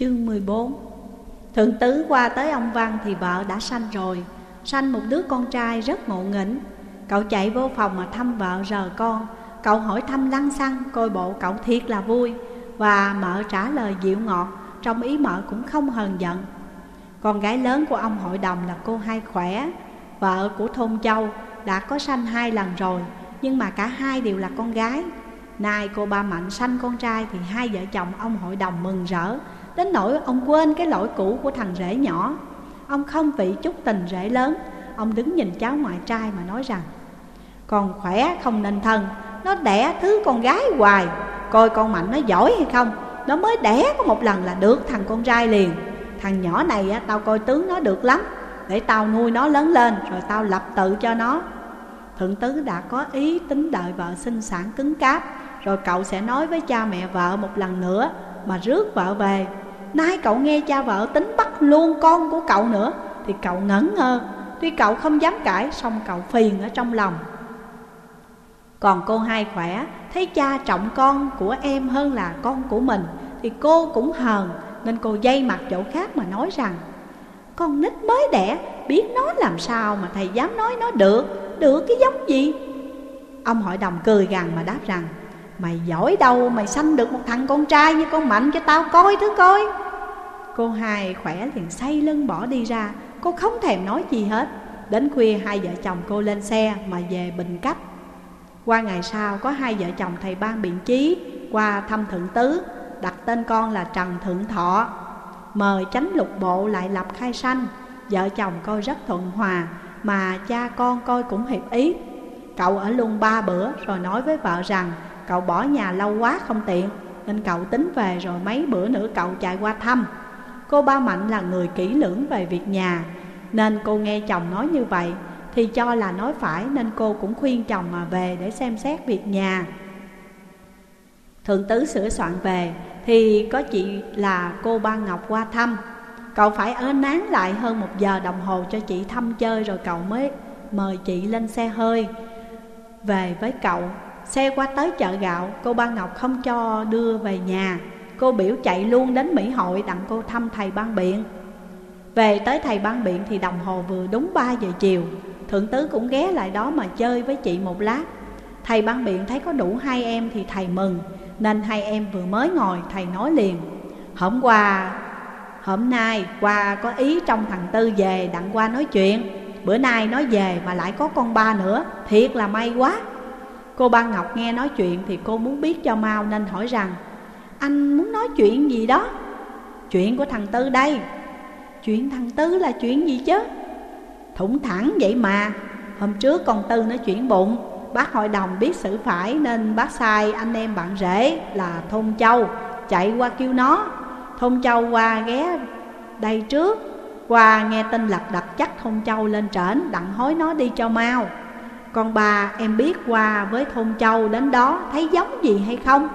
Chương 14 Thượng tứ qua tới ông Văn thì vợ đã sanh rồi, Sanh một đứa con trai rất ngộ nghĩnh. Cậu chạy vô phòng mà thăm vợ rờ con. Cậu hỏi thăm lăng xăng, Coi bộ cậu thiệt là vui, Và mợ trả lời dịu ngọt, Trong ý mợ cũng không hờn giận. Con gái lớn của ông hội đồng là cô hai khỏe, Vợ của thôn châu, đã có sanh hai lần rồi, Nhưng mà cả hai đều là con gái. Nay cô ba Mạnh sanh con trai Thì hai vợ chồng ông hội đồng mừng rỡ Đến nỗi ông quên cái lỗi cũ của thằng rể nhỏ. Ông không vị chút tình rể lớn. Ông đứng nhìn cháu ngoại trai mà nói rằng Con khỏe không nên thân. Nó đẻ thứ con gái hoài. Coi con Mạnh nó giỏi hay không Nó mới đẻ có một lần là được thằng con trai liền. Thằng nhỏ này á, tao coi tướng nó được lắm. Để tao nuôi nó lớn lên Rồi tao lập tự cho nó. Thượng tứ đã có ý tính đợi vợ sinh sản cứng cáp Rồi cậu sẽ nói với cha mẹ vợ một lần nữa mà rước vợ về. Nay cậu nghe cha vợ tính bắt luôn con của cậu nữa, Thì cậu ngẩn ngơ. Tuy cậu không dám cãi Xong cậu phiền ở trong lòng. Còn cô hai khỏe, Thấy cha trọng con của em hơn là con của mình, Thì cô cũng hờn, Nên cô dây mặt chỗ khác mà nói rằng, Con nít mới đẻ, Biết nói làm sao mà thầy dám nói nó được? Được cái giống gì? Ông hội đồng cười gằn mà đáp rằng Mày giỏi đâu, mày sanh được một thằng con trai như con Mạnh cho tao coi thứ coi. Cô hai khỏe liền say lưng bỏ đi ra, Cô không thèm nói gì hết. Đến khuya, hai vợ chồng cô lên xe mà về Bình Cách. Qua ngày sau, có hai vợ chồng thầy ban biện chí Qua thăm thượng tứ, Đặt tên con là Trần Thượng Thọ. Mời chánh lục bộ lại lập khai sanh. Vợ chồng coi rất thuận hòa, Mà cha con coi cũng hiệp ý. Cậu ở luôn ba bữa, rồi nói với vợ rằng Cậu bỏ nhà lâu quá không tiện, Nên cậu tính về rồi mấy bữa nữa cậu chạy qua thăm. Cô Ba Mạnh là người kỹ lưỡng về việc nhà, Nên cô nghe chồng nói như vậy Thì cho là nói phải nên cô cũng khuyên chồng mà về để xem xét việc nhà. Thượng tứ sửa soạn về Thì có chị là cô Ba Ngọc qua thăm. Cậu phải ở nán lại hơn một giờ đồng hồ cho chị thăm chơi Rồi cậu mới mời chị lên xe hơi. Về với cậu Xe qua tới chợ gạo Cô Ba Ngọc không cho đưa về nhà. Cô biểu chạy luôn đến Mỹ hội đặng cô thăm thầy ban biện. Về tới thầy ban biện thì đồng hồ vừa đúng 3 giờ chiều. Thượng tứ cũng ghé lại đó mà chơi với chị một lát. Thầy ban biện thấy có đủ hai em thì thầy mừng Nên hai em vừa mới ngồi thầy nói liền. Hôm qua, hôm nay qua có ý trong thằng Tư về đặng qua nói chuyện. Bữa nay nói về mà lại có con ba nữa Thiệt là may quá. Cô ba Ngọc nghe nói chuyện thì cô muốn biết cho mau nên hỏi rằng, Anh muốn nói chuyện gì đó? Chuyện của thằng Tư đây. Chuyện thằng Tư là chuyện gì chứ? Thủng thẳng vậy mà. Hôm trước con Tư nó chuyển bụng. Bác hội đồng biết xử phải Nên bác sai anh em bạn rể là Thôn Châu Chạy qua kêu nó. Thôn Châu qua ghé đây trước, Qua nghe tin lật đật chắc Thôn Châu lên trển Đặng hối nó đi cho mau con bà em biết qua với thôn châu đến đó thấy giống gì hay không?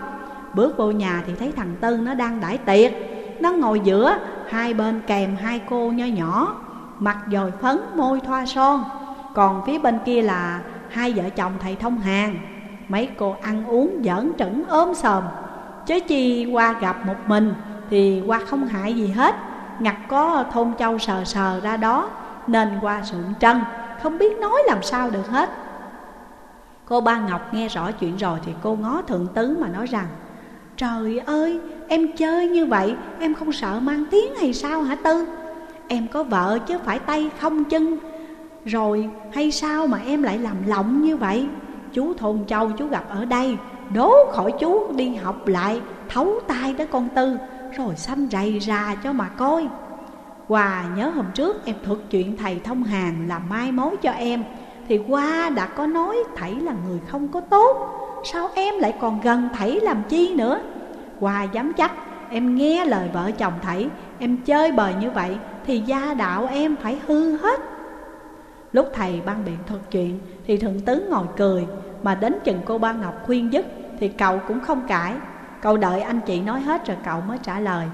Bước vô nhà thì thấy thằng Tư nó đang đãi tiệc. Nó ngồi giữa, hai bên kèm hai cô nho nhỏ, Mặt dồi phấn, môi thoa son. Còn phía bên kia là hai vợ chồng thầy thông hàng. Mấy cô ăn uống giỡn trẩn ốm sờm Chứ chi qua gặp một mình thì qua không hại gì hết. Ngặt có thôn châu sờ sờ ra đó, Nên qua sượng trân. Không biết nói làm sao được hết. Cô ba Ngọc nghe rõ chuyện rồi thì cô ngó thượng tứ mà nói rằng Trời ơi, em chơi như vậy, em không sợ mang tiếng hay sao hả Tư? Em có vợ chứ phải tay không chân Rồi hay sao mà em lại làm lộng như vậy? Chú Thôn Châu chú gặp ở đây Đố khỏi chú đi học lại Thấu tay tới con Tư Rồi xanh rầy ra cho mà coi Hòa nhớ hôm trước em thuật chuyện thầy thông hàng làm mai mối cho em thì qua đã có nói Thảy là người không có tốt Sao em lại còn gần Thảy làm chi nữa? Qua dám chắc Em nghe lời vợ chồng Thảy Em chơi bời như vậy Thì gia đạo em phải hư hết. Lúc thầy ban biện thuật chuyện Thì thượng tướng ngồi cười Mà đến chừng cô ba Ngọc khuyên dứt Thì cậu cũng không cãi. Cậu đợi anh chị nói hết rồi cậu mới trả lời.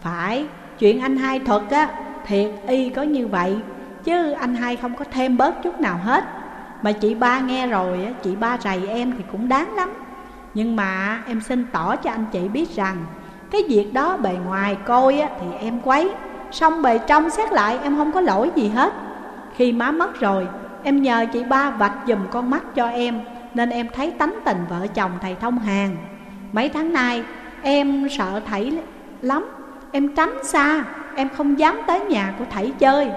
Phải, chuyện anh hai thuật á Thiệt y có như vậy Chứ anh hai không có thêm bớt chút nào hết. Mà chị ba nghe rồi Chị ba rầy em thì cũng đáng lắm. Nhưng mà em xin tỏ cho anh chị biết rằng, Cái việc đó bề ngoài coi thì em quấy. Xong bề trong xét lại, em không có lỗi gì hết. Khi má mất rồi, Em nhờ chị ba vạch dùm con mắt cho em, Nên em thấy tánh tình vợ chồng thầy thông hàng. Mấy tháng nay, em sợ thầy lắm. Em tránh xa, Em không dám tới nhà của thầy chơi.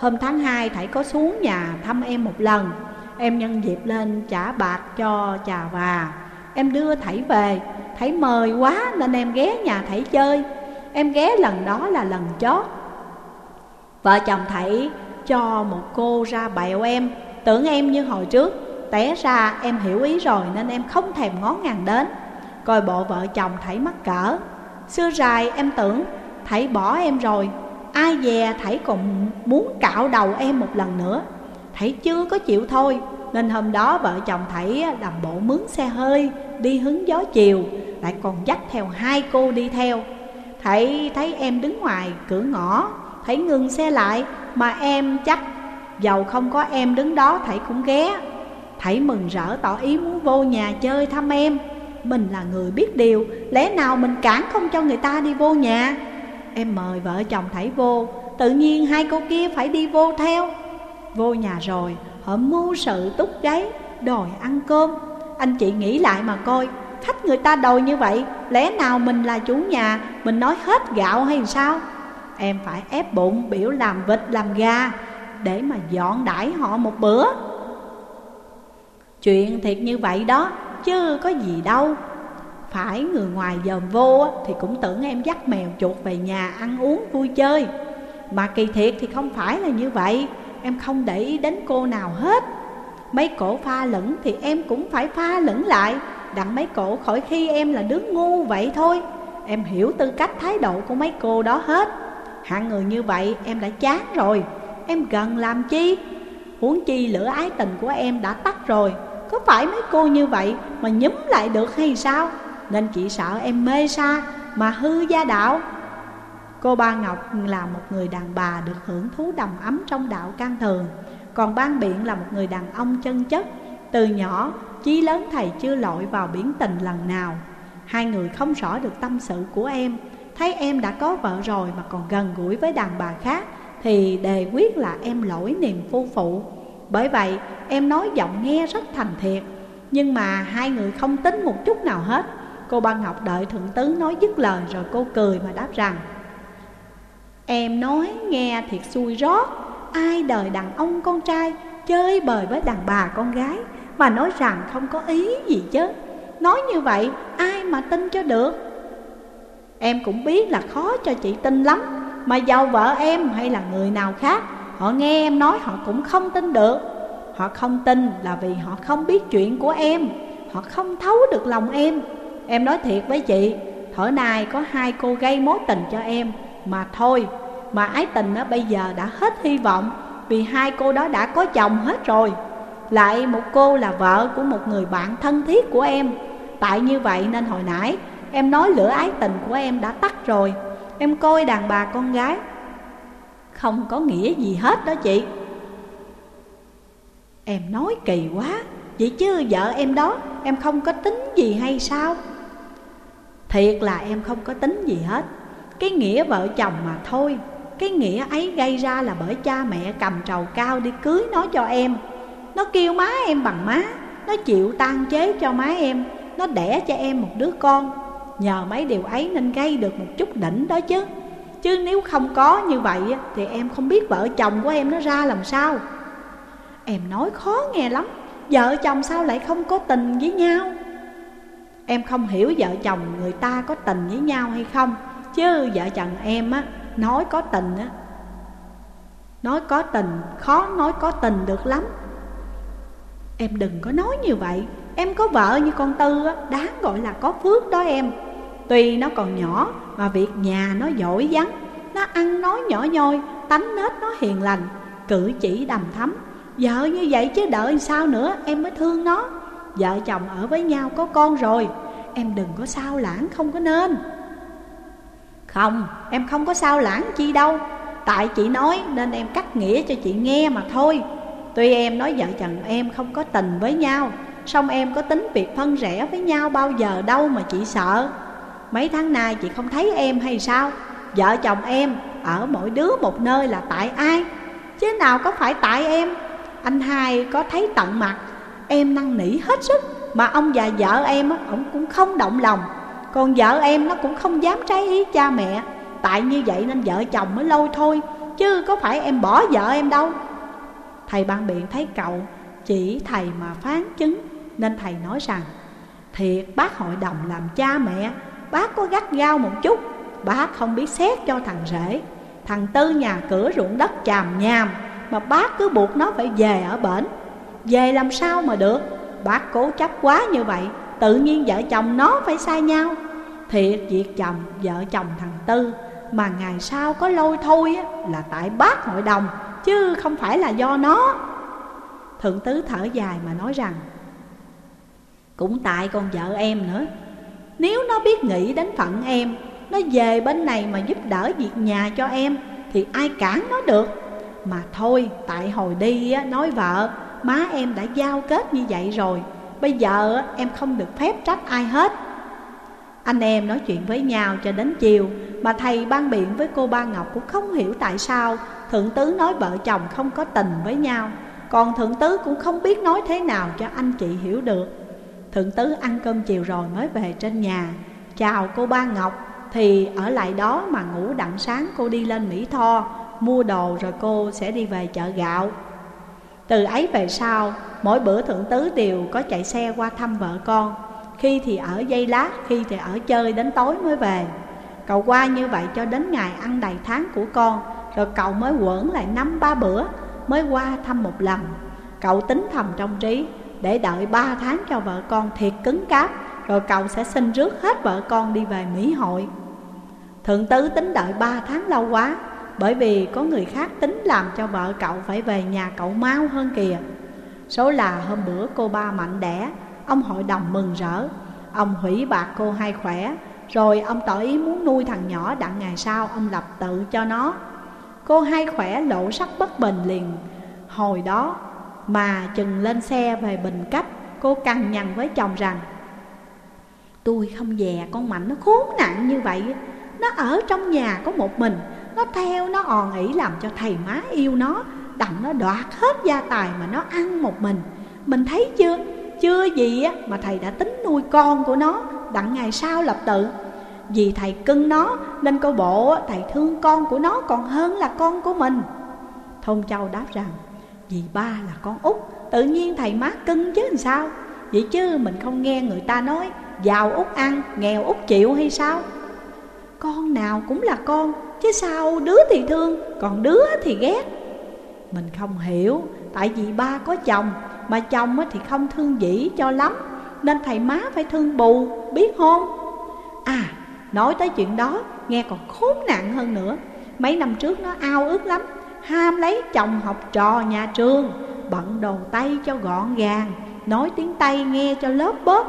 Hôm tháng 2 thầy có xuống nhà thăm em một lần. Em nhân dịp lên trả bạc cho trà và Em đưa thầy về. Thầy mời quá nên em ghé nhà thầy chơi. Em ghé lần đó là lần chót. Vợ chồng thầy cho một cô ra bẹo em. Tưởng em như hồi trước. Té ra em hiểu ý rồi nên em không thèm ngó ngàng đến. Coi bộ vợ chồng thầy mắc cỡ. Xưa dài em tưởng thầy bỏ em rồi. Ai dè thầy còn muốn cạo đầu em một lần nữa. Thầy chưa có chịu thôi, Nên hôm đó vợ chồng thầy làm bộ mướn xe hơi, Đi hứng gió chiều, Lại còn dắt theo hai cô đi theo. Thầy thấy em đứng ngoài cửa ngõ Thầy ngừng xe lại, Mà em chắc Dầu không có em đứng đó thầy cũng ghé. Thầy mừng rỡ tỏ ý muốn vô nhà chơi thăm em. Mình là người biết điều, Lẽ nào mình cản không cho người ta đi vô nhà? Em mời vợ chồng thảy vô. Tự nhiên hai cô kia phải đi vô theo. Vô nhà rồi, Họ mưu sự túc gáy Đòi ăn cơm. Anh chị nghĩ lại mà coi, Khách người ta đòi như vậy, Lẽ nào mình là chủ nhà, Mình nói hết gạo hay sao? Em phải ép bụng biểu làm vịt làm gà, Để mà dọn đãi họ một bữa. Chuyện thiệt như vậy đó, Chứ có gì đâu. Phải người ngoài dòm vô Thì cũng tưởng em dắt mèo chuột về nhà ăn uống vui chơi. Mà kỳ thiệt thì không phải là như vậy, Em không để ý đến cô nào hết. Mấy cổ pha lẫn thì em cũng phải pha lẫn lại, Đặng mấy cổ khỏi khi em là đứa ngu vậy thôi. Em hiểu tư cách thái độ của mấy cô đó hết. Hạng người như vậy em đã chán rồi, Em gần làm chi? Huống chi lửa ái tình của em đã tắt rồi, Có phải mấy cô như vậy mà nhúm lại được hay sao? Nên chị sợ em mê xa mà hư gia đạo. Cô Ba Ngọc là một người đàn bà được hưởng thú đầm ấm trong đạo can thường. Còn Ban Biện là một người đàn ông chân chất. Từ nhỏ, chí lớn thầy chưa lội vào biển tình lần nào. Hai người không rõ được tâm sự của em. Thấy em đã có vợ rồi mà còn gần gũi với đàn bà khác Thì đề quyết là em lỗi niềm phu phụ. Bởi vậy em nói giọng nghe rất thành thiệt. Nhưng mà hai người không tính một chút nào hết. Cô ban Ngọc đợi thượng tứ nói dứt lời rồi cô cười mà đáp rằng, Em nói nghe thiệt xui rót Ai đời đàn ông con trai chơi bời với đàn bà con gái Mà nói rằng không có ý gì chứ? Nói như vậy, ai mà tin cho được? Em cũng biết là khó cho chị tin lắm, Mà giàu vợ em hay là người nào khác, Họ nghe em nói họ cũng không tin được. Họ không tin là vì họ không biết chuyện của em, Họ không thấu được lòng em. Em nói thiệt với chị, Thở nay có hai cô gây mối tình cho em. Mà thôi, Mà ái tình đó bây giờ đã hết hy vọng, Vì hai cô đó đã có chồng hết rồi. Lại một cô là vợ của một người bạn thân thiết của em. Tại như vậy nên hồi nãy, Em nói lửa ái tình của em đã tắt rồi. Em coi đàn bà con gái. Không có nghĩa gì hết đó chị. Em nói kỳ quá. Vậy chứ vợ em đó, Em không có tính gì hay sao? Thiệt là em không có tính gì hết. Cái nghĩa vợ chồng mà thôi. Cái nghĩa ấy gây ra là bởi cha mẹ cầm trầu cao đi cưới nó cho em. Nó kêu má em bằng má. Nó chịu tan chế cho má em. Nó đẻ cho em một đứa con. Nhờ mấy điều ấy nên gây được một chút đỉnh đó chứ. Chứ nếu không có như vậy Thì em không biết vợ chồng của em nó ra làm sao. Em nói khó nghe lắm. Vợ chồng sao lại không có tình với nhau? Em không hiểu vợ chồng người ta có tình với nhau hay không. Chứ vợ chồng em á Nói có tình á. Nói có tình Khó nói có tình được lắm. Em đừng có nói như vậy. Em có vợ như con Tư á Đáng gọi là có phước đó em. Tuy nó còn nhỏ mà việc nhà nó giỏi vắng. Nó ăn nói nhỏ nhoi, tánh nết nó hiền lành Cử chỉ đầm thắm. Vợ như vậy chứ đợi sao nữa em mới thương nó. Vợ chồng ở với nhau có con rồi. Em đừng có sao lãng không có nên. Không, em không có sao lãng chi đâu. Tại chị nói nên em cắt nghĩa cho chị nghe mà thôi. Tuy em nói vợ chồng em không có tình với nhau Xong em có tính việc phân rẽ với nhau bao giờ đâu mà chị sợ. Mấy tháng nay chị không thấy em hay sao? Vợ chồng em ở mỗi đứa một nơi là tại ai? Chứ nào có phải tại em? Anh hai có thấy tận mặt Em năn nỉ hết sức. Mà ông và vợ em ông cũng không động lòng. Còn vợ em nó cũng không dám trái ý cha mẹ. Tại như vậy nên vợ chồng mới lôi thôi, Chứ có phải em bỏ vợ em đâu. Thầy ban biện thấy cậu, Chỉ thầy mà phán chứng. Nên thầy nói rằng, Thiệt, bác hội đồng làm cha mẹ, Bác có gắt gao một chút. Bác không biết xét cho thằng rể. Thằng Tư nhà cửa ruộng đất chàm nhàm, Mà bác cứ buộc nó phải về ở bển. Về làm sao mà được? Bác cố chấp quá như vậy, Tự nhiên vợ chồng nó phải sai nhau. Thiệt, việc chồng, vợ chồng thằng Tư Mà ngày sau có lôi thôi là tại bác hội đồng, Chứ không phải là do nó. Thượng tứ thở dài mà nói rằng, Cũng tại con vợ em nữa. Nếu nó biết nghĩ đến phận em, Nó về bên này mà giúp đỡ việc nhà cho em, Thì ai cản nó được? Mà thôi, tại hồi đi nói vợ Má em đã giao kết như vậy rồi, Bây giờ em không được phép trách ai hết. Anh em nói chuyện với nhau cho đến chiều, Mà thầy ban biện với cô Ba Ngọc cũng không hiểu tại sao Thượng tứ nói vợ chồng không có tình với nhau. Còn thượng tứ cũng không biết nói thế nào cho anh chị hiểu được. Thượng tứ ăn cơm chiều rồi mới về trên nhà. Chào cô Ba Ngọc, Thì ở lại đó mà ngủ đặng sáng cô đi lên Mỹ Tho, Mua đồ rồi cô sẽ đi về chợ gạo. Từ ấy về sau, Mỗi bữa thượng tứ đều có chạy xe qua thăm vợ con. Khi thì ở dây lát, Khi thì ở chơi đến tối mới về. Cậu qua như vậy cho đến ngày ăn đầy tháng của con, rồi cậu mới quẩn lại năm ba bữa, Mới qua thăm một lần. Cậu tính thầm trong trí, Để đợi ba tháng cho vợ con thiệt cứng cáp, Rồi cậu sẽ xin rước hết vợ con đi về Mỹ hội. Thượng tứ tính đợi ba tháng lâu quá bởi vì có người khác tính làm cho vợ cậu phải về nhà cậu mau hơn kìa. Số là hôm bữa cô ba mạnh đẻ, Ông hội đồng mừng rỡ. Ông hủy bạc cô hai khỏe, Rồi ông tỏ ý muốn nuôi thằng nhỏ đặng ngày sau ông lập tự cho nó. Cô hai khỏe lộ sắc bất bình liền. Hồi đó mà chừng lên xe về Bình Cách, Cô cằn nhằn với chồng rằng, Tôi không dè con Mạnh nó khốn nạn như vậy. Nó ở trong nhà có một mình nó theo nó òn ỉ làm cho thầy má yêu nó. Đặng nó đoạt hết gia tài mà nó ăn một mình. Mình thấy chưa? Chưa gì á mà thầy đã tính nuôi con của nó. Đặng ngày sau lập tự. Vì thầy cưng nó nên cô bộ thầy thương con của nó còn hơn là con của mình. Thôn Châu đáp rằng Vì ba là con út Tự nhiên thầy má cưng chứ làm sao? Vậy chứ mình không nghe người ta nói Giàu út ăn, nghèo út chịu hay sao? Con nào cũng là con, Chứ sao đứa thì thương, Còn đứa thì ghét. Mình không hiểu, Tại vì ba có chồng, Mà chồng thì không thương dĩ cho lắm, Nên thầy má phải thương bù, Biết không? À Nói tới chuyện đó, nghe còn khốn nạn hơn nữa. Mấy năm trước nó ao ước lắm, Ham lấy chồng học trò nhà trường, Bận đồ tay cho gọn gàng, Nói tiếng Tây nghe cho lớp bớt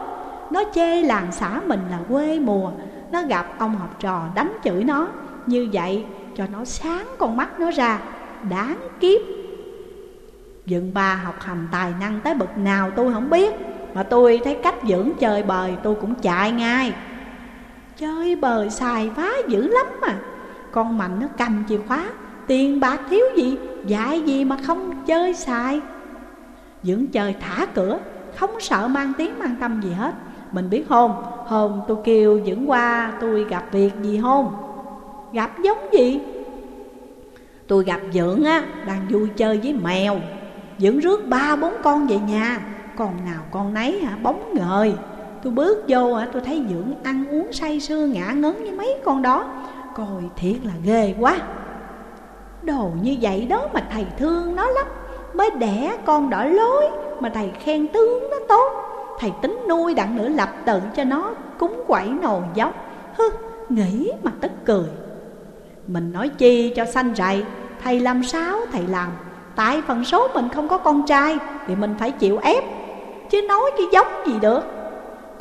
Nó chê làng xã mình là quê mùa nó gặp ông học trò đánh chửi nó. Như vậy, cho nó sáng con mắt nó ra. Đáng kiếp. Dựng ba học hành tài năng tới bậc nào tôi không biết. Mà tôi thấy cách dưỡng chơi bời, tôi cũng chạy ngay. Chơi bời xài phá dữ lắm mà. Con Mạnh nó cầm chìa khóa. Tiền bạc thiếu gì, Dạy gì mà không chơi xài. Dưỡng chơi thả cửa, Không sợ mang tiếng mang tâm gì hết. Mình biết không? Hôm tôi kêu dưỡng qua, tôi gặp việc gì không? Gặp giống gì? Tôi gặp dưỡng á, Đang vui chơi với mèo. Dưỡng rước ba, bốn con về nhà. Con nào con nấy hả? Bóng ngời. Tôi bước vô hả? Tôi thấy Dưỡng ăn uống say sưa ngã ngấn như mấy con đó. Coi thiệt là ghê quá. Đồ như vậy đó mà thầy thương nó lắm. Mới đẻ con đỏ lối, mà thầy khen tướng nó tốt. Thầy tính nuôi đặng nữa lập tự cho nó cúng quẩy nồi dốc. Hư, nghĩ mà tức cười. Mình nói chi cho sanh rậy Thầy làm sao thầy làm? Tại phần số mình không có con trai Thì mình phải chịu ép Chứ nói cái giống gì được?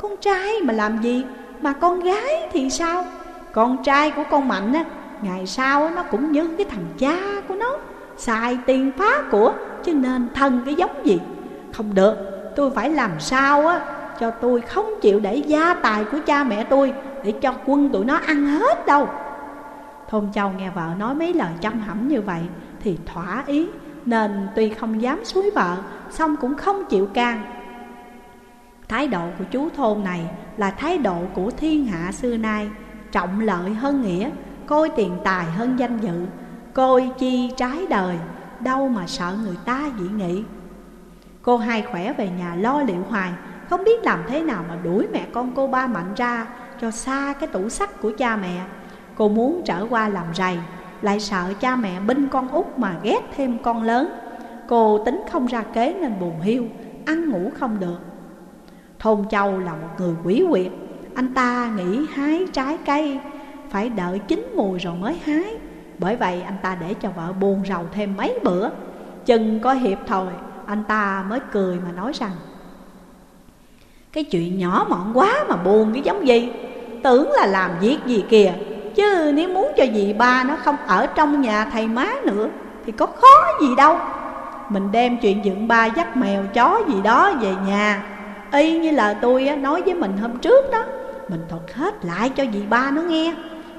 Con trai mà làm gì? Mà con gái thì sao? Con trai của con Mạnh á Ngày sau nó cũng như cái thằng cha của nó Xài tiền phá của Chứ nên thân cái giống gì? Không được. Tôi phải làm sao á, Cho tôi không chịu để gia tài của cha mẹ tôi, để cho quân tụi nó ăn hết đâu. Thôn Châu nghe vợ nói mấy lời chăm hẩm như vậy Thì thỏa ý, Nên tuy không dám suối vợ Xong cũng không chịu can. Thái độ của chú thôn này Là thái độ của thiên hạ xưa nay, Trọng lợi hơn nghĩa, Coi tiền tài hơn danh dự, Coi chi trái đời, Đâu mà sợ người ta dị nghị. Cô hai khỏe về nhà lo liệu hoài, Không biết làm thế nào mà đuổi mẹ con cô ba mạnh ra, Cho xa cái tủ sắt của cha mẹ. Cô muốn trở qua làm rầy, Lại sợ cha mẹ binh con út mà ghét thêm con lớn. Cô tính không ra kế nên buồn hiu, Ăn ngủ không được. Thôn Châu là một người quỷ quyệt, Anh ta nghĩ hái trái cây, Phải đợi chín mùi rồi mới hái. Bởi vậy anh ta để cho vợ buồn rầu thêm mấy bữa. Chừng có hiệp thôi anh ta mới cười mà nói rằng, Cái chuyện nhỏ mọn quá mà buồn cái giống gì. Tưởng là làm việc gì kìa, Chứ nếu muốn cho dì ba nó không ở trong nhà thầy má nữa Thì có khó gì đâu. Mình đem chuyện dựng ba dắt mèo chó gì đó về nhà. Y như là tôi nói với mình hôm trước đó, Mình thuật hết lại cho dì ba nó nghe.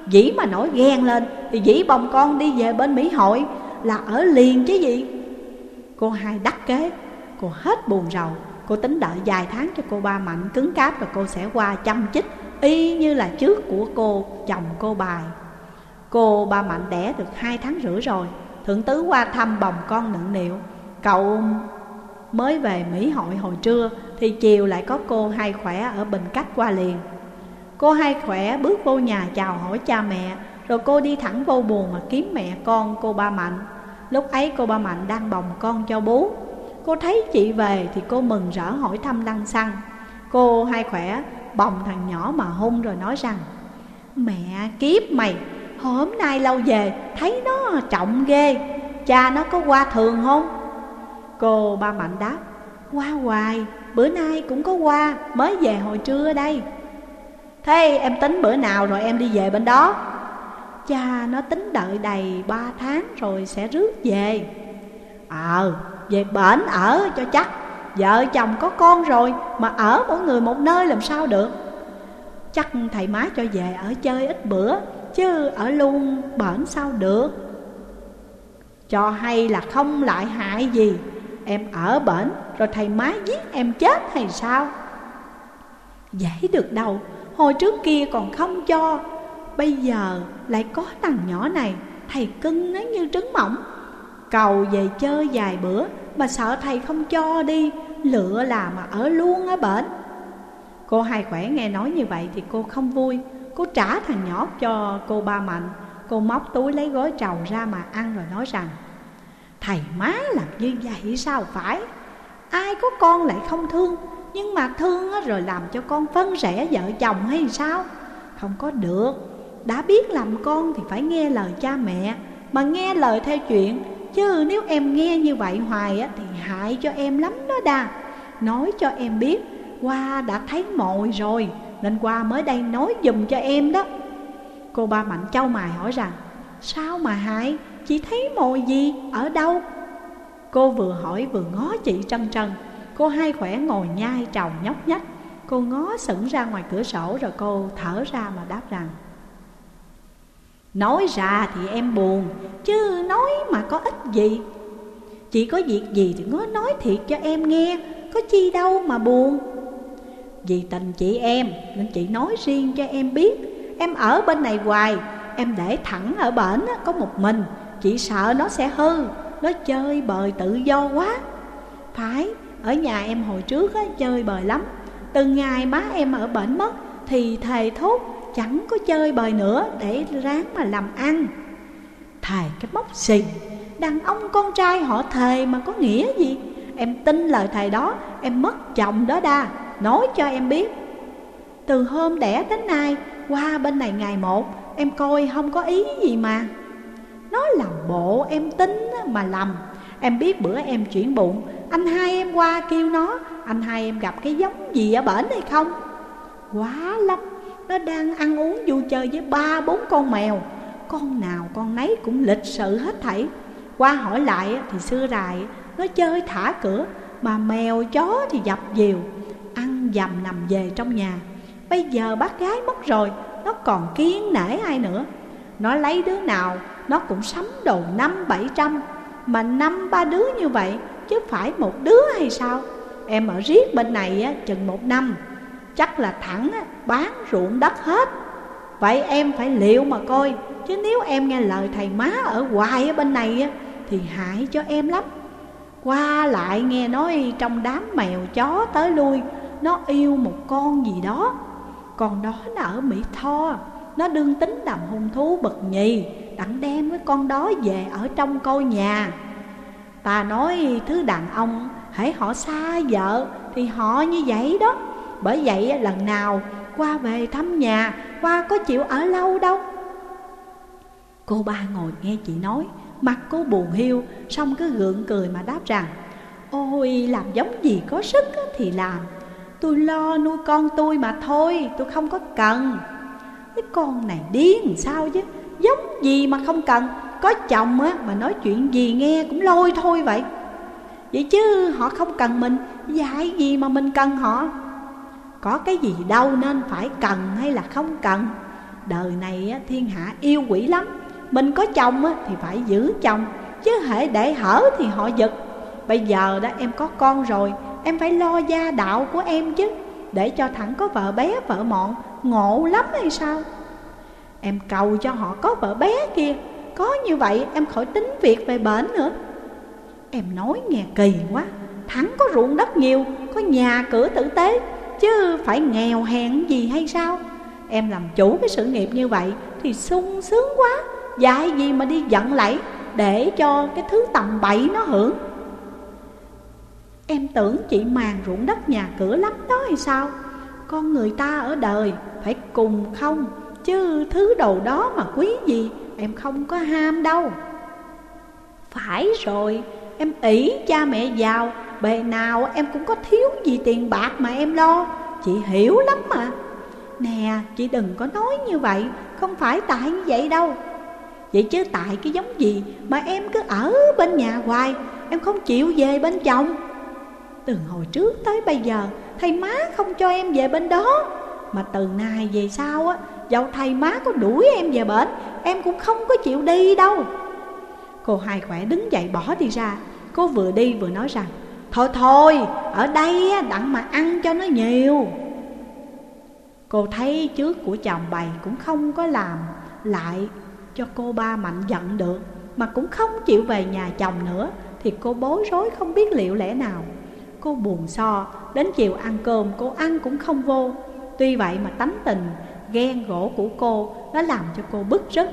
Dĩ mà nổi ghen lên Thì dĩ bồng con đi về bên Mỹ hội Là ở liền chứ gì. Cô hai đắc kế. Cô hết buồn rầu. Cô tính đợi vài tháng cho cô ba mạnh cứng cáp Và cô sẽ qua chăm chích, Y như là trước của cô, chồng cô bài. Cô ba Mạnh đẻ được hai tháng rưỡi rồi. Thượng tứ qua thăm bồng con nựng niệu. Cậu mới về Mỹ hội hồi trưa, Thì chiều lại có cô hai khỏe ở Bình Cách qua liền. Cô hai khỏe bước vô nhà chào hỏi cha mẹ, Rồi cô đi thẳng vô buồn mà kiếm mẹ con cô ba Mạnh. Lúc ấy cô ba Mạnh đang bồng con cho bố Cô thấy chị về thì cô mừng rỡ hỏi thăm đăng xăng Cô hai khỏe bồng thằng nhỏ mà hung rồi nói rằng Mẹ kiếp mày, hôm nay lâu về thấy nó trọng ghê Cha nó có qua thường không? Cô ba Mạnh đáp Qua hoài, bữa nay cũng có qua, mới về hồi trưa đây Thế em tính bữa nào rồi em đi về bên đó? Cha nó tính đợi đầy ba tháng rồi sẽ rước về. Ờ, về bển ở cho chắc. Vợ chồng có con rồi Mà ở mỗi người một nơi làm sao được? Chắc thầy má cho về ở chơi ít bữa Chứ ở luôn bển sao được? Cho hay là không lại hại gì? Em ở bển rồi thầy má giết em chết hay sao? Dễ được đâu Hồi trước kia còn không cho Bây giờ lại có thằng nhỏ này, Thầy cưng nó như trứng mỏng. Cầu về chơi vài bữa Mà sợ thầy không cho đi, Lựa là mà ở luôn ở bển. Cô hai khỏe nghe nói như vậy thì cô không vui. Cô trả thằng nhỏ cho cô ba Mạnh. Cô móc túi lấy gói trầu ra mà ăn rồi nói rằng, Thầy má làm như vậy sao phải? Ai có con lại không thương, Nhưng mà thương rồi làm cho con phân rẽ vợ chồng hay sao? Không có được. Đã biết làm con thì phải nghe lời cha mẹ Mà nghe lời theo chuyện. Chứ nếu em nghe như vậy hoài á, thì hại cho em lắm đó đà Nói cho em biết Qua đã thấy mồi rồi Nên qua mới đây nói dùm cho em đó. Cô ba Mạnh Châu Mài hỏi rằng Sao mà hại? Chị thấy mồi gì? Ở đâu? Cô vừa hỏi vừa ngó chị trân trân Cô hai khỏe ngồi nhai trầu nhóc nhách. Cô ngó sững ra ngoài cửa sổ Rồi cô thở ra mà đáp rằng Nói ra thì em buồn Chứ nói mà có ích gì? Chỉ có việc gì thì có nói thiệt cho em nghe Có chi đâu mà buồn. Vì tình chị em Nên chị nói riêng cho em biết. Em ở bên này hoài Em để thẳng ở bển có một mình. Chị sợ nó sẽ hư Nó chơi bời tự do quá. Phải Ở nhà em hồi trước á, chơi bời lắm. Từ ngày má em ở bển mất Thì thề thốt chẳng có chơi bời nữa để ráng mà làm ăn. Thầy cái móc xì, Đàn ông con trai họ thề mà có nghĩa gì? Em tin lời thầy đó, Em mất chồng đó đa, Nói cho em biết. Từ hôm đẻ đến nay, Qua bên này ngày một, Em coi không có ý gì mà. Nó làm bộ em tính mà lầm Em biết bữa em chuyển bụng, Anh hai em qua kêu nó, Anh hai em gặp cái giống gì ở bển hay không? Quá lắm nó đang ăn uống vui chơi với ba bốn con mèo. Con nào con nấy cũng lịch sự hết thảy. Qua hỏi lại thì xưa rài Nó chơi thả cửa Mà mèo chó thì dập dìu, Ăn dầm nằm về trong nhà. Bây giờ bác gái mất rồi Nó còn kiên nể ai nữa. Nó lấy đứa nào Nó cũng sắm đồ năm bảy trăm. Mà năm ba đứa như vậy Chứ phải một đứa hay sao? Em ở riết bên này á, chừng một năm. Chắc là thẳng bán ruộng đất hết. Vậy em phải liệu mà coi. Chứ nếu em nghe lời thầy má ở hoài ở bên này á, Thì hại cho em lắm. Qua lại nghe nói trong đám mèo chó tới lui Nó yêu một con gì đó. Con đó nó ở Mỹ Tho Nó đương tính làm hung thú bậc nhì Đặng đem cái con đó về ở trong coi nhà. Ta nói thứ đàn ông hãy họ xa vợ thì họ như vậy đó. Bởi vậy lần nào qua về thăm nhà, Qua có chịu ở lâu đâu. Cô ba ngồi nghe chị nói, Mặt cô buồn hiu, Xong cứ gượng cười mà đáp rằng, Ôi, làm giống gì có sức thì làm. Tôi lo nuôi con tôi mà thôi, Tôi không có cần. Cái con này điên sao chứ? Giống gì mà không cần? Có chồng á mà nói chuyện gì nghe cũng lôi thôi vậy. Vậy chứ họ không cần mình, Dạy gì mà mình cần họ? Có cái gì đâu nên phải cần hay là không cần. Đời này thiên hạ yêu quỷ lắm. Mình có chồng thì phải giữ chồng, Chứ hệ để hở thì họ giật. Bây giờ đó, em có con rồi, Em phải lo gia đạo của em chứ, Để cho thẳng có vợ bé, vợ mọn, Ngộ lắm hay sao? Em cầu cho họ có vợ bé kia, Có như vậy em khỏi tính việc về bển nữa. Em nói nghe kỳ quá Thắng có ruộng đất nhiều, Có nhà cửa tử tế Chứ phải nghèo hèn gì hay sao? Em làm chủ cái sự nghiệp như vậy Thì sung sướng quá. Dạy gì mà đi giận lẫy Để cho cái thứ tầm bậy nó hưởng? Em tưởng chị màng ruộng đất nhà cửa lắm đó hay sao? Con người ta ở đời phải cùng không, Chứ thứ đồ đó mà quý gì, Em không có ham đâu. Phải rồi, Em ỷ cha mẹ giàu Bề nào em cũng có thiếu gì tiền bạc mà em lo. Chị hiểu lắm mà. Nè, chị đừng có nói như vậy, Không phải tại như vậy đâu. Vậy chứ tại cái giống gì Mà em cứ ở bên nhà hoài, Em không chịu về bên chồng. Từ hồi trước tới bây giờ, Thầy má không cho em về bên đó. Mà từ nay về sau á, Dẫu thầy má có đuổi em về bển, Em cũng không có chịu đi đâu. Cô hai khỏe đứng dậy bỏ đi ra. Cô vừa đi vừa nói rằng Thôi thôi, ở đây đặng mà ăn cho nó nhiều. Cô thấy trước của chồng bày cũng không có làm lại cho cô ba mạnh giận được Mà cũng không chịu về nhà chồng nữa Thì cô bối rối không biết liệu lẽ nào. Cô buồn so, đến chiều ăn cơm cô ăn cũng không vô. Tuy vậy mà tánh tình, ghen gỗ của cô Nó làm cho cô bức rứt.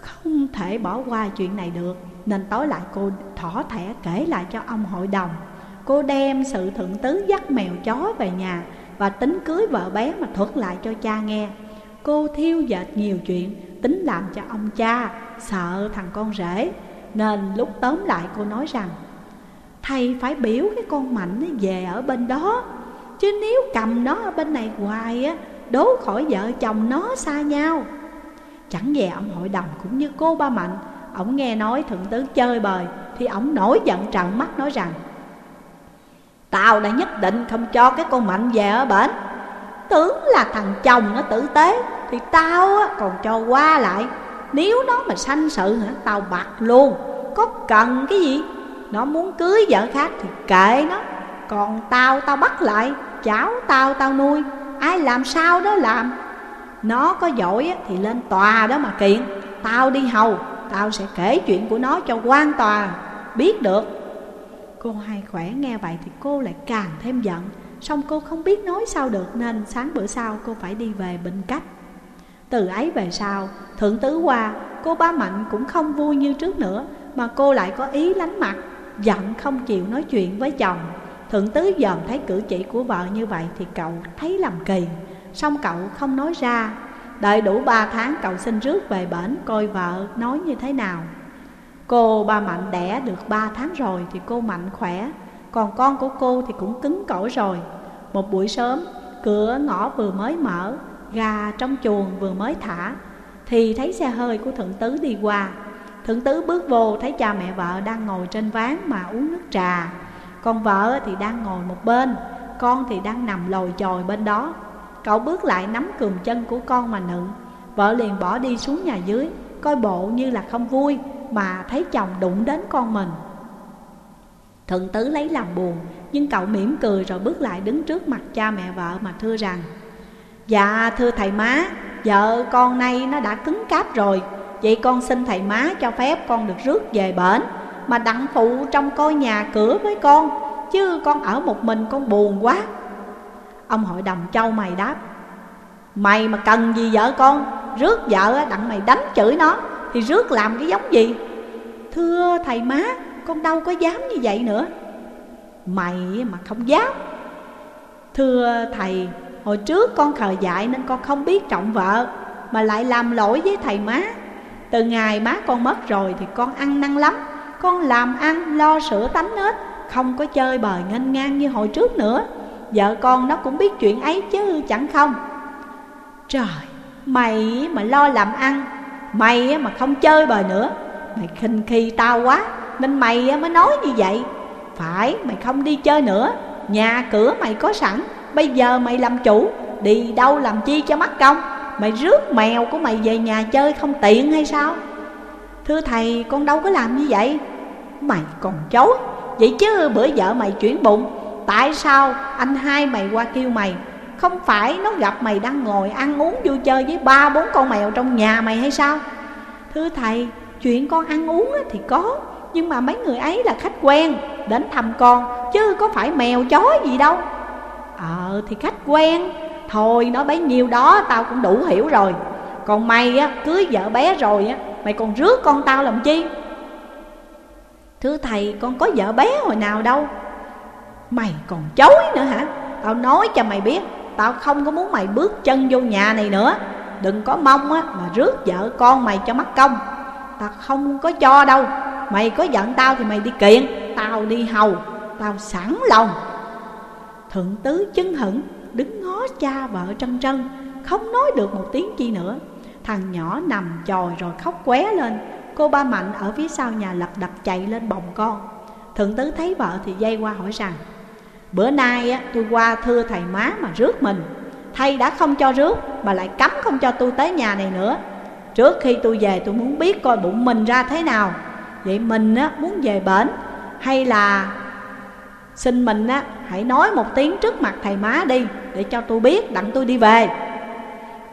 Không thể bỏ qua chuyện này được. Nên tối lại cô thỏ thẻ kể lại cho ông hội đồng. Cô đem sự thượng tứ dắt mèo chó về nhà Và tính cưới vợ bé mà thuật lại cho cha nghe. Cô thiêu dệt nhiều chuyện, Tính làm cho ông cha sợ thằng con rể, Nên lúc tóm lại cô nói rằng, Thầy phải biểu cái con mạnh về ở bên đó, Chứ nếu cầm nó ở bên này hoài á, Đố khỏi vợ chồng nó xa nhau. Chẳng về ông hội đồng cũng như cô ba Mạnh ổng nghe nói thượng tướng chơi bời, Thì ổng nổi giận trợn mắt nói rằng, Tao đã nhất định không cho cái con Mạnh về ở bển. Tướng là thằng chồng nó tử tế, Thì tao còn cho qua lại. Nếu nó mà sanh sự hả, Tao bạc luôn. Có cần cái gì? Nó muốn cưới vợ khác thì kệ nó. Còn tao tao bắt lại. Cháu tao tao nuôi. Ai làm sao đó làm. Nó có giỏi thì lên tòa đó mà kiện. Tao đi hầu. Tao sẽ kể chuyện của nó cho quan tòa. Biết được. Cô hai khỏe, nghe vậy thì cô lại càng thêm giận. Xong cô không biết nói sao được Nên sáng bữa sau cô phải đi về bệnh cách. Từ ấy về sau, Thượng tứ qua Cô ba Mạnh cũng không vui như trước nữa, Mà cô lại có ý lánh mặt, Giận không chịu nói chuyện với chồng. Thượng tứ dòm thấy cử chỉ của vợ như vậy Thì cậu thấy làm kỳ. Xong cậu không nói ra Đợi đủ ba tháng cậu xin rước về bển, Coi vợ nói như thế nào. Cô ba Mạnh đẻ được ba tháng rồi Thì cô Mạnh khỏe, Còn con của cô thì cũng cứng cỏi rồi. Một buổi sớm, Cửa ngõ vừa mới mở, Gà trong chuồng vừa mới thả, Thì thấy xe hơi của thượng tứ đi qua. Thượng tứ bước vô, thấy cha mẹ vợ đang ngồi trên ván mà uống nước trà. Con vợ thì đang ngồi một bên, Con thì đang nằm lồi chồi bên đó. Cậu bước lại nắm cườm chân của con mà nựng. Vợ liền bỏ đi xuống nhà dưới, Coi bộ như là không vui, Mà thấy chồng đụng đến con mình. Thượng tứ lấy làm buồn, Nhưng cậu mỉm cười rồi bước lại đứng trước mặt cha mẹ vợ mà thưa rằng Dạ thưa thầy má, Vợ con nay nó đã cứng cáp rồi. Vậy con xin thầy má cho phép con được rước về bển, Mà đặng phụ trong coi nhà cửa với con, Chứ con ở một mình con buồn quá. Ông hội đồng châu mày đáp, Mày mà cần gì vợ con? Rước vợ đặng mày đánh chửi nó, Thì rước làm cái giống gì? Thưa thầy má, Con đâu có dám như vậy nữa. Mày mà không dám. Thưa thầy, Hồi trước con khờ dại nên con không biết trọng vợ, Mà lại làm lỗi với thầy má. Từ ngày má con mất rồi thì con ăn năn lắm, Con làm ăn, lo sửa tánh hết Không có chơi bời nghênh ngang như hồi trước nữa. Vợ con nó cũng biết chuyện ấy chứ chẳng không? Trời, mày mà lo làm ăn Mày mà không chơi bời nữa. Mày khinh khi tao quá Nên mày mới nói như vậy. Phải, mày không đi chơi nữa. Nhà cửa mày có sẵn Bây giờ mày làm chủ. Đi đâu làm chi cho mắc công? Mày rước mèo của mày về nhà chơi không tiện hay sao? Thưa thầy con đâu có làm như vậy. Mày còn chối. Vậy chứ bữa vợ mày chuyển bụng Tại sao anh hai mày qua kêu mày? Không phải nó gặp mày đang ngồi ăn uống vui chơi với ba, bốn con mèo trong nhà mày hay sao? Thưa thầy, chuyện con ăn uống thì có, Nhưng mà mấy người ấy là khách quen, Đến thăm con, chứ có phải mèo chó gì đâu. Ờ thì khách quen. Thôi, nói bấy nhiêu đó, tao cũng đủ hiểu rồi. Còn mày á, cưới vợ bé rồi á, Mày còn rước con tao làm chi? Thưa thầy, con có vợ bé hồi nào đâu? Mày còn chối nữa hả? Tao nói cho mày biết, Tao không có muốn mày bước chân vô nhà này nữa. Đừng có mong á, mà rước vợ con mày cho mắc công. Tao không có cho đâu. Mày có giận tao thì mày đi kiện, Tao đi hầu, Tao sẵn lòng. Thượng tứ chân hững Đứng ngó cha vợ trân trân, Không nói được một tiếng chi nữa. Thằng nhỏ nằm chòi rồi khóc qué lên. Cô ba Mạnh ở phía sau nhà lập đập chạy lên bồng con. Thượng tứ thấy vợ thì dây qua hỏi rằng Bữa nay á, tôi qua thưa thầy má mà rước mình. Thầy đã không cho rước Mà lại cấm không cho tôi tới nhà này nữa. Trước khi tôi về tôi muốn biết coi bụng mình ra thế nào. Vậy mình á, muốn về bển Hay là Xin mình á, hãy nói một tiếng trước mặt thầy má đi Để cho tôi biết đặng tôi đi về.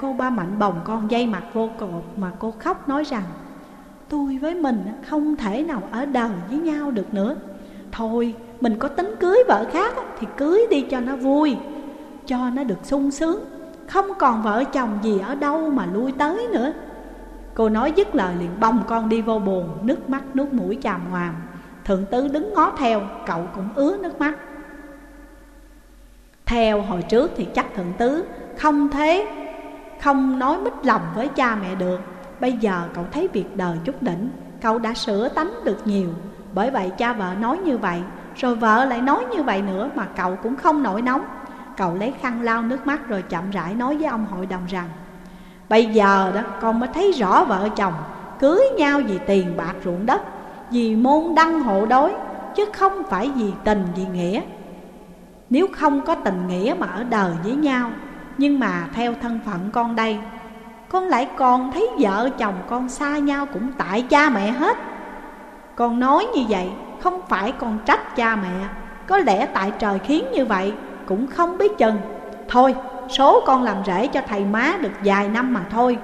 Cô ba mạnh bồng con dây mặt vô cột Mà cô khóc nói rằng Tôi với mình không thể nào ở đời với nhau được nữa. Thôi mình có tính cưới vợ khác Thì cưới đi cho nó vui, Cho nó được sung sướng. Không còn vợ chồng gì ở đâu mà lui tới nữa. Cô nói dứt lời liền bồng con đi vô buồn Nước mắt, nước mũi chàm hoàm Thượng tứ đứng ngó theo, Cậu cũng ứa nước mắt. Theo hồi trước thì chắc thượng tứ Không thế, Không nói mít lòng với cha mẹ được. Bây giờ cậu thấy việc đời chút đỉnh, Cậu đã sửa tánh được nhiều. Bởi vậy cha vợ nói như vậy rồi vợ lại nói như vậy nữa Mà cậu cũng không nổi nóng. Cậu lấy khăn lau nước mắt rồi chậm rãi nói với ông hội đồng rằng, Bây giờ đó, con mới thấy rõ vợ chồng, Cưới nhau vì tiền bạc ruộng đất, Vì môn đăng hộ đối, Chứ không phải vì tình vì nghĩa. Nếu không có tình nghĩa mà ở đời với nhau, Nhưng mà theo thân phận con đây, Con lại còn thấy vợ chồng con xa nhau cũng tại cha mẹ hết. Con nói như vậy không phải con trách cha mẹ. Có lẽ tại trời khiến như vậy, cũng không biết chừng. Thôi, số con làm rễ cho thầy má được vài năm mà thôi,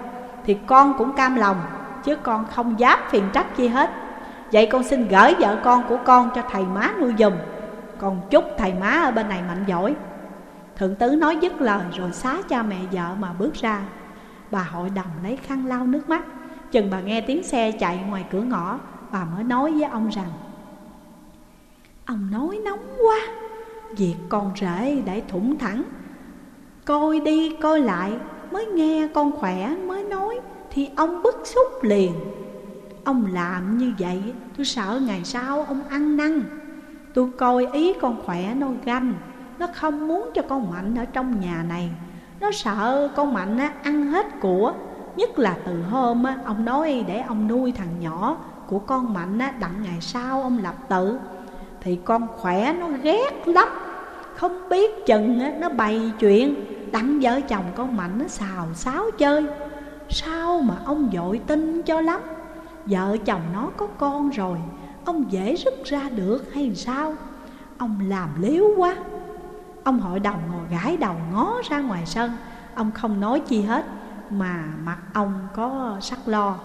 Thì con cũng cam lòng, Chứ con không dám phiền trách chi hết. Vậy con xin gửi vợ con của con cho thầy má nuôi dùm. Còn chúc thầy má ở bên này mạnh giỏi. Thượng tứ nói dứt lời rồi xá cha mẹ vợ mà bước ra. Bà hội đồng lấy khăn lau nước mắt. Chừng bà nghe tiếng xe chạy ngoài cửa ngõ, Bà mới nói với ông rằng Ông nói nóng quá. Việc con rể để thủng thẳng. Coi đi coi lại Mới nghe con khỏe mới nói Thì ông bức xúc liền. Ông làm như vậy Tôi sợ ngày sau ông ăn năn. Tôi coi ý con khỏe nó ganh Nó không muốn cho con Mạnh ở trong nhà này. Nó sợ con Mạnh á, ăn hết của Nhất là từ hôm á, ông nói để ông nuôi thằng nhỏ Của con Mạnh á, đặng ngày sau ông lập tự. Thì con khỏe nó ghét lắm. Không biết chừng nó bày chuyện, Đặng vợ chồng con Mạnh nó xào xáo chơi. Sao mà ông dội tin cho lắm? Vợ chồng nó có con rồi, Ông dễ rứt ra được hay sao? Ông làm liếu quá. Ông hội đồng ngồi gãi đầu ngó ra ngoài sân. Ông không nói chi hết, Mà mặt ông có sắc lo.